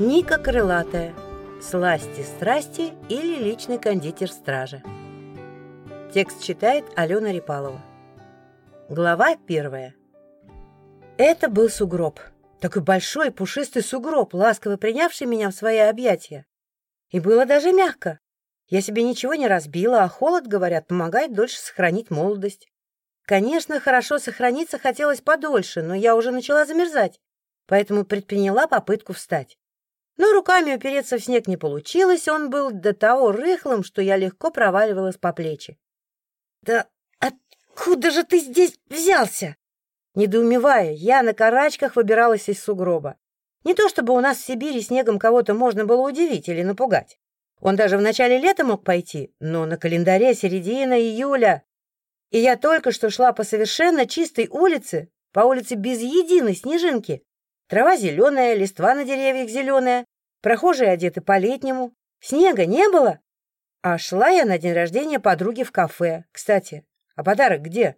Ника Крылатая. Сласти страсти или личный кондитер стражи. Текст читает Алена Репалова. Глава первая. Это был сугроб. Такой большой пушистый сугроб, ласково принявший меня в свои объятия. И было даже мягко. Я себе ничего не разбила, а холод, говорят, помогает дольше сохранить молодость. Конечно, хорошо сохраниться хотелось подольше, но я уже начала замерзать, поэтому предприняла попытку встать. Но руками упереться в снег не получилось, он был до того рыхлым, что я легко проваливалась по плечи. «Да откуда же ты здесь взялся?» Недоумевая, я на карачках выбиралась из сугроба. Не то чтобы у нас в Сибири снегом кого-то можно было удивить или напугать. Он даже в начале лета мог пойти, но на календаре середина июля. И я только что шла по совершенно чистой улице, по улице без единой снежинки. Трава зеленая, листва на деревьях зеленая, прохожие одеты по-летнему. Снега не было. А шла я на день рождения подруги в кафе. Кстати, а подарок где?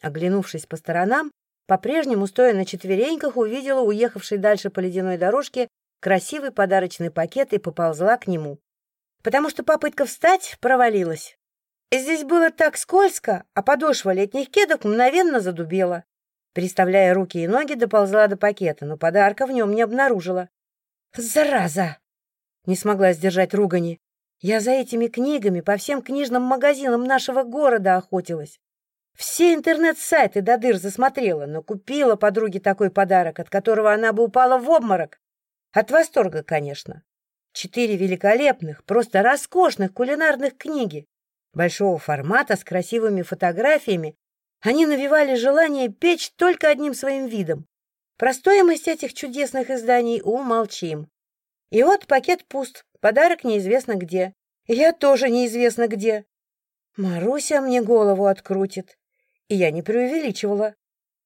Оглянувшись по сторонам, по-прежнему, стоя на четвереньках, увидела уехавший дальше по ледяной дорожке красивый подарочный пакет и поползла к нему. Потому что попытка встать провалилась. Здесь было так скользко, а подошва летних кедок мгновенно задубела. Переставляя руки и ноги, доползла до пакета, но подарка в нем не обнаружила. «Зараза!» Не смогла сдержать ругани. Я за этими книгами по всем книжным магазинам нашего города охотилась. Все интернет-сайты до дыр засмотрела, но купила подруге такой подарок, от которого она бы упала в обморок. От восторга, конечно. Четыре великолепных, просто роскошных кулинарных книги. Большого формата с красивыми фотографиями они навевали желание печь только одним своим видом. Про стоимость этих чудесных изданий умолчим. И вот пакет пуст, подарок неизвестно где. Я тоже неизвестно где. Маруся мне голову открутит. И я не преувеличивала.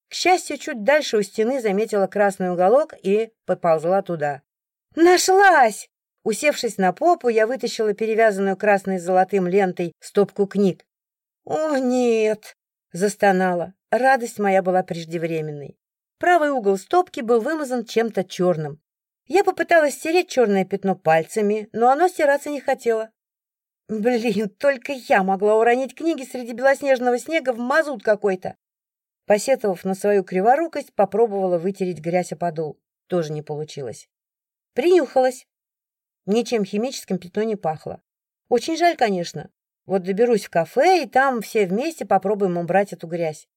К счастью, чуть дальше у стены заметила красный уголок и поползла туда. «Нашлась!» Усевшись на попу, я вытащила перевязанную красной золотым лентой стопку книг. «О, нет!» Застонала. Радость моя была преждевременной. Правый угол стопки был вымазан чем-то черным. Я попыталась стереть черное пятно пальцами, но оно стираться не хотело. Блин, только я могла уронить книги среди белоснежного снега в мазут какой-то. Посетовав на свою криворукость, попробовала вытереть грязь о подол. Тоже не получилось. Принюхалась. Ничем химическим пятно не пахло. Очень жаль, конечно. Вот доберусь в кафе, и там все вместе попробуем убрать эту грязь.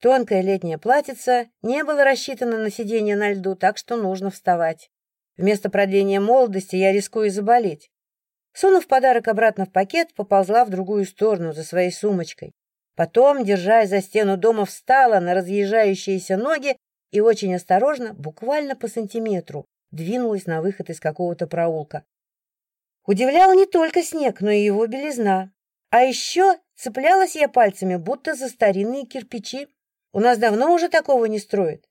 Тонкое летнее платьице не было рассчитано на сиденье на льду, так что нужно вставать. Вместо продления молодости я рискую заболеть. Сунув подарок обратно в пакет, поползла в другую сторону за своей сумочкой. Потом, держась за стену дома, встала на разъезжающиеся ноги и очень осторожно, буквально по сантиметру, двинулась на выход из какого-то проулка. Удивлял не только снег, но и его белизна. А еще цеплялась я пальцами, будто за старинные кирпичи. У нас давно уже такого не строят.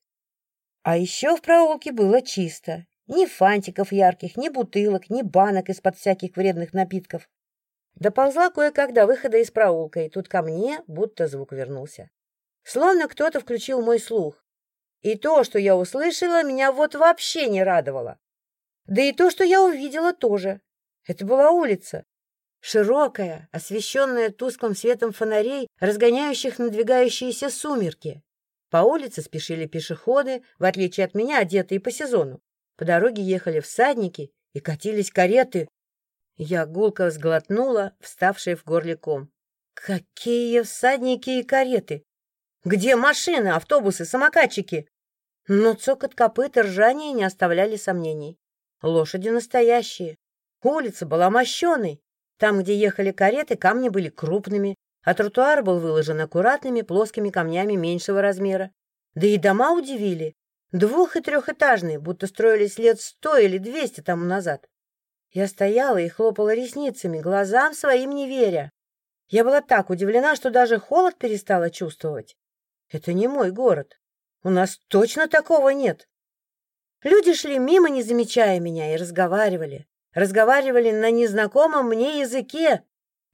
А еще в проулке было чисто. Ни фантиков ярких, ни бутылок, ни банок из-под всяких вредных напитков. Доползла кое-как до выхода из проулка, и тут ко мне будто звук вернулся. Словно кто-то включил мой слух. И то, что я услышала, меня вот вообще не радовало. Да и то, что я увидела, тоже. Это была улица, широкая, освещенная тусклым светом фонарей, разгоняющих надвигающиеся сумерки. По улице спешили пешеходы, в отличие от меня, одетые по сезону. По дороге ехали всадники и катились кареты. Я гулко сглотнула, вставшие в горле ком. Какие всадники и кареты! Где машины, автобусы, самокатчики? Но цокот копыт и ржание не оставляли сомнений. Лошади настоящие. Улица была мощеной, там, где ехали кареты, камни были крупными, а тротуар был выложен аккуратными плоскими камнями меньшего размера. Да и дома удивили. Двух- и трехэтажные, будто строились лет сто или двести тому назад. Я стояла и хлопала ресницами, глазам своим не веря. Я была так удивлена, что даже холод перестала чувствовать. Это не мой город. У нас точно такого нет. Люди шли мимо, не замечая меня, и разговаривали разговаривали на незнакомом мне языке.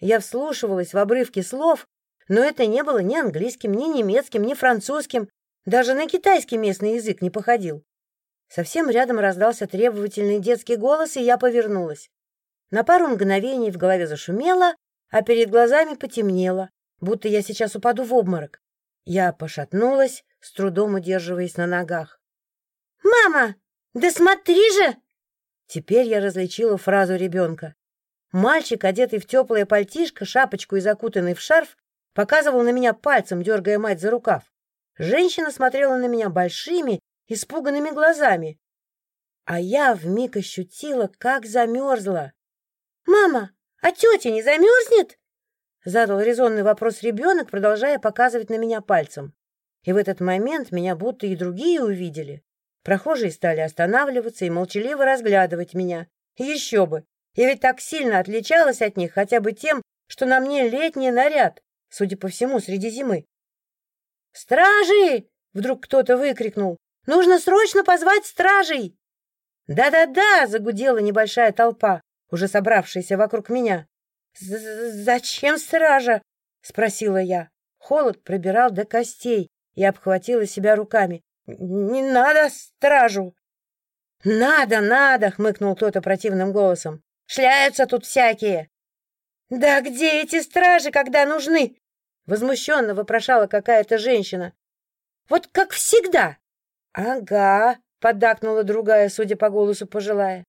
Я вслушивалась в обрывки слов, но это не было ни английским, ни немецким, ни французским, даже на китайский местный язык не походил. Совсем рядом раздался требовательный детский голос, и я повернулась. На пару мгновений в голове зашумело, а перед глазами потемнело, будто я сейчас упаду в обморок. Я пошатнулась, с трудом удерживаясь на ногах. «Мама, да смотри же!» Теперь я различила фразу ребенка. Мальчик, одетый в теплое пальтишко, шапочку и закутанный в шарф, показывал на меня пальцем, дергая мать за рукав. Женщина смотрела на меня большими, испуганными глазами. А я вмиг ощутила, как замерзла. «Мама, а тетя не замерзнет?» Задал резонный вопрос ребенок, продолжая показывать на меня пальцем. И в этот момент меня будто и другие увидели. Прохожие стали останавливаться и молчаливо разглядывать меня. Еще бы! Я ведь так сильно отличалась от них хотя бы тем, что на мне летний наряд, судя по всему, среди зимы. «Стражи!» — вдруг кто-то выкрикнул. «Нужно срочно позвать стражей!» «Да-да-да!» — загудела небольшая толпа уже собравшиеся вокруг меня. «Зачем стража?» — спросила я. Холод пробирал до костей и обхватила себя руками. «Не надо стражу!» «Надо, надо!» — хмыкнул кто-то противным голосом. «Шляются тут всякие!» «Да где эти стражи, когда нужны?» — возмущенно вопрошала какая-то женщина. «Вот как всегда!» «Ага!» — поддакнула другая, судя по голосу пожилая.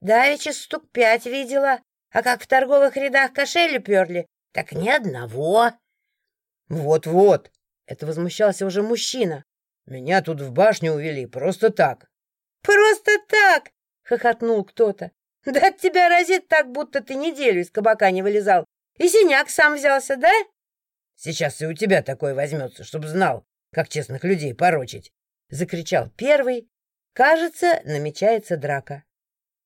Давеча стук пять видела, а как в торговых рядах кошели перли, так ни одного. Вот-вот, это возмущался уже мужчина. Меня тут в башню увели, просто так. Просто так, хохотнул кто-то. Да от тебя разит так, будто ты неделю из кабака не вылезал. И синяк сам взялся, да? Сейчас и у тебя такой возьмется, чтоб знал, как честных людей порочить. Закричал первый. Кажется, намечается драка.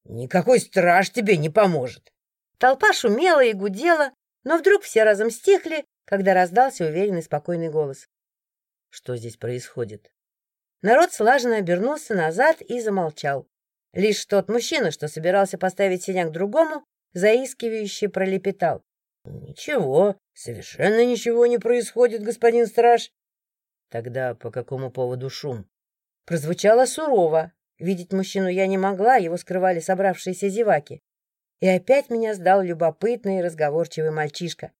Никакой страж тебе не поможет. Толпа шумела и гудела, но вдруг все разом стихли, когда раздался уверенный спокойный голос. Что здесь происходит? Народ слаженно обернулся назад и замолчал. Лишь тот мужчина, что собирался поставить синяк другому, заискивающе пролепетал. — Ничего, совершенно ничего не происходит, господин страж. — Тогда по какому поводу шум? Прозвучало сурово, Видеть мужчину я не могла, его скрывали собравшиеся зеваки. И опять меня сдал любопытный и разговорчивый мальчишка.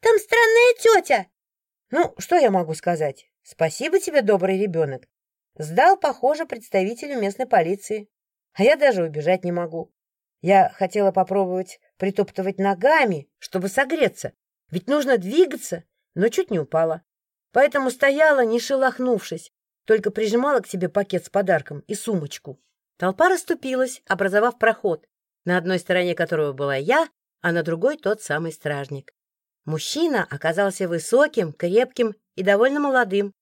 «Там странная тетя!» Ну, что я могу сказать? Спасибо тебе, добрый ребенок. Сдал, похоже, представителю местной полиции. А я даже убежать не могу. Я хотела попробовать притоптывать ногами, чтобы согреться. Ведь нужно двигаться, но чуть не упала. Поэтому стояла, не шелохнувшись, только прижимала к себе пакет с подарком и сумочку. Толпа расступилась, образовав проход, на одной стороне которого была я, а на другой тот самый стражник. Мужчина оказался высоким, крепким и довольно молодым.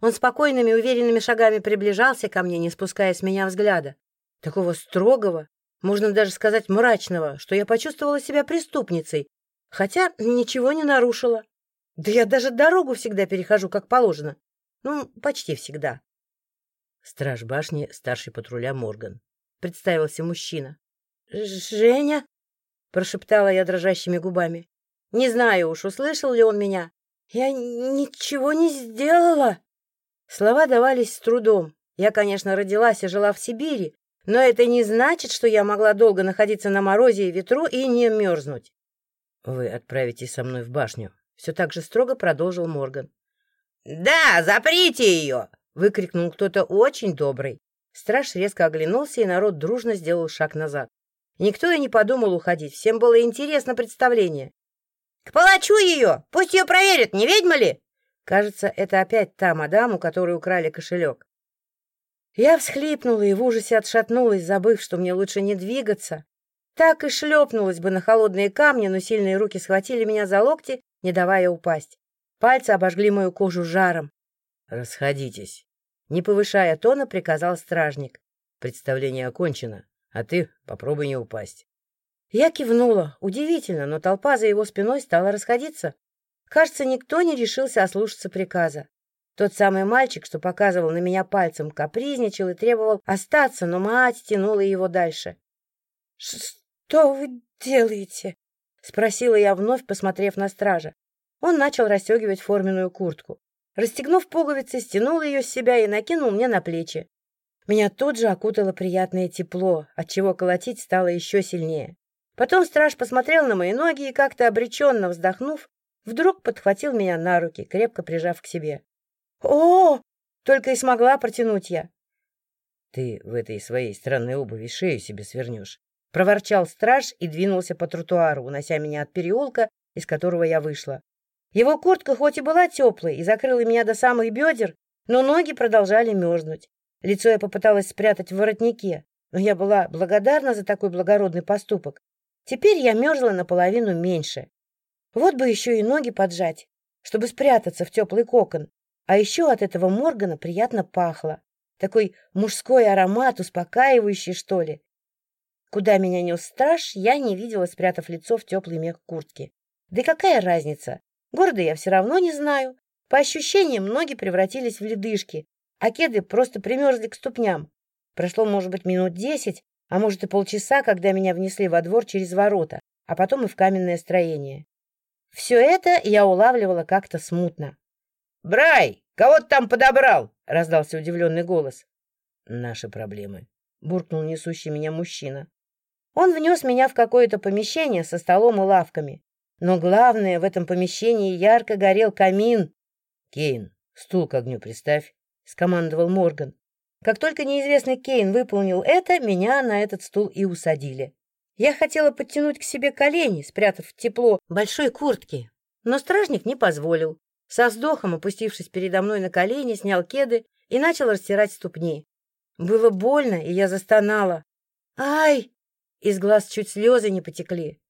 Он спокойными, уверенными шагами приближался ко мне, не спуская с меня взгляда. Такого строгого, можно даже сказать мрачного, что я почувствовала себя преступницей, хотя ничего не нарушила. Да я даже дорогу всегда перехожу, как положено. Ну, почти всегда. Страж башни, старший патруля Морган. Представился мужчина. «Женя?» — прошептала я дрожащими губами. «Не знаю уж, услышал ли он меня. Я ничего не сделала!» Слова давались с трудом. Я, конечно, родилась и жила в Сибири, но это не значит, что я могла долго находиться на морозе и ветру и не мерзнуть. «Вы отправитесь со мной в башню», — все так же строго продолжил Морган. «Да, заприте ее!» — выкрикнул кто-то очень добрый. Страж резко оглянулся, и народ дружно сделал шаг назад. Никто и не подумал уходить, всем было интересно представление. «К палачу ее! Пусть ее проверят, не ведьма ли?» Кажется, это опять та мадам, у которой украли кошелек. Я всхлипнула и в ужасе отшатнулась, забыв, что мне лучше не двигаться. Так и шлепнулась бы на холодные камни, но сильные руки схватили меня за локти, не давая упасть. Пальцы обожгли мою кожу жаром. «Расходитесь!» Не повышая тона, приказал стражник. «Представление окончено, а ты попробуй не упасть». Я кивнула. Удивительно, но толпа за его спиной стала расходиться. Кажется, никто не решился ослушаться приказа. Тот самый мальчик, что показывал на меня пальцем, капризничал и требовал остаться, но мать тянула его дальше. — Что вы делаете? — спросила я вновь, посмотрев на стража. Он начал расстегивать форменную куртку. Расстегнув пуговицы, стянул ее с себя и накинул мне на плечи. Меня тут же окутало приятное тепло, отчего колотить стало еще сильнее. Потом страж посмотрел на мои ноги и, как-то обреченно вздохнув, вдруг подхватил меня на руки, крепко прижав к себе. «О!» — только и смогла протянуть я. «Ты в этой своей странной обуви шею себе свернешь», — проворчал страж и двинулся по тротуару, унося меня от переулка, из которого я вышла. Его куртка хоть и была теплой и закрыла меня до самых бедер, но ноги продолжали мерзнуть. Лицо я попыталась спрятать в воротнике, но я была благодарна за такой благородный поступок. Теперь я мерзла наполовину меньше. Вот бы еще и ноги поджать, чтобы спрятаться в теплый кокон. А еще от этого Моргана приятно пахло. Такой мужской аромат, успокаивающий, что ли. Куда меня нес страж, я не видела, спрятав лицо в теплый мех куртки. Да какая разница? Города я все равно не знаю. По ощущениям, ноги превратились в ледышки, а кеды просто примерзли к ступням. Прошло, может быть, минут десять, а может и полчаса, когда меня внесли во двор через ворота, а потом и в каменное строение. Все это я улавливала как-то смутно. «Брай, кого ты там подобрал?» — раздался удивленный голос. «Наши проблемы», — буркнул несущий меня мужчина. Он внес меня в какое-то помещение со столом и лавками. Но главное, в этом помещении ярко горел камин. «Кейн, стул к огню приставь», — скомандовал Морган. Как только неизвестный Кейн выполнил это, меня на этот стул и усадили. Я хотела подтянуть к себе колени, спрятав в тепло большой куртки, но стражник не позволил. Со вздохом, опустившись передо мной на колени, снял кеды и начал растирать ступни. Было больно, и я застонала. «Ай!» Из глаз чуть слезы не потекли.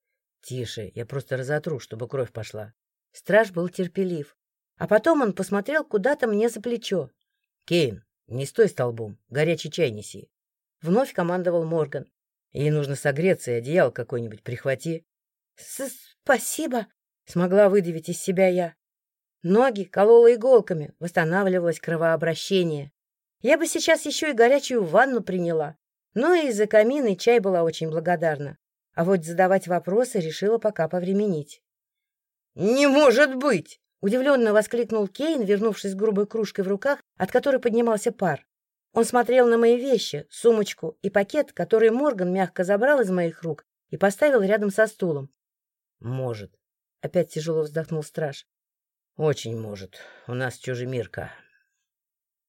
«Тише, я просто разотру, чтобы кровь пошла». Страж был терпелив. А потом он посмотрел куда-то мне за плечо. «Кейн, не стой столбом, горячий чай неси». Вновь командовал Морган. «Ей нужно согреться, и одеяло какое-нибудь прихвати». «Спасибо», — смогла выдавить из себя я. Ноги колола иголками, восстанавливалось кровообращение. Я бы сейчас еще и горячую ванну приняла. Но и за камин и чай была очень благодарна. А вот задавать вопросы решила пока повременить. «Не может быть!» — удивленно воскликнул Кейн, вернувшись с грубой кружкой в руках, от которой поднимался пар. Он смотрел на мои вещи, сумочку и пакет, который Морган мягко забрал из моих рук и поставил рядом со стулом. «Может», — опять тяжело вздохнул страж. «Очень может. У нас чужемирка.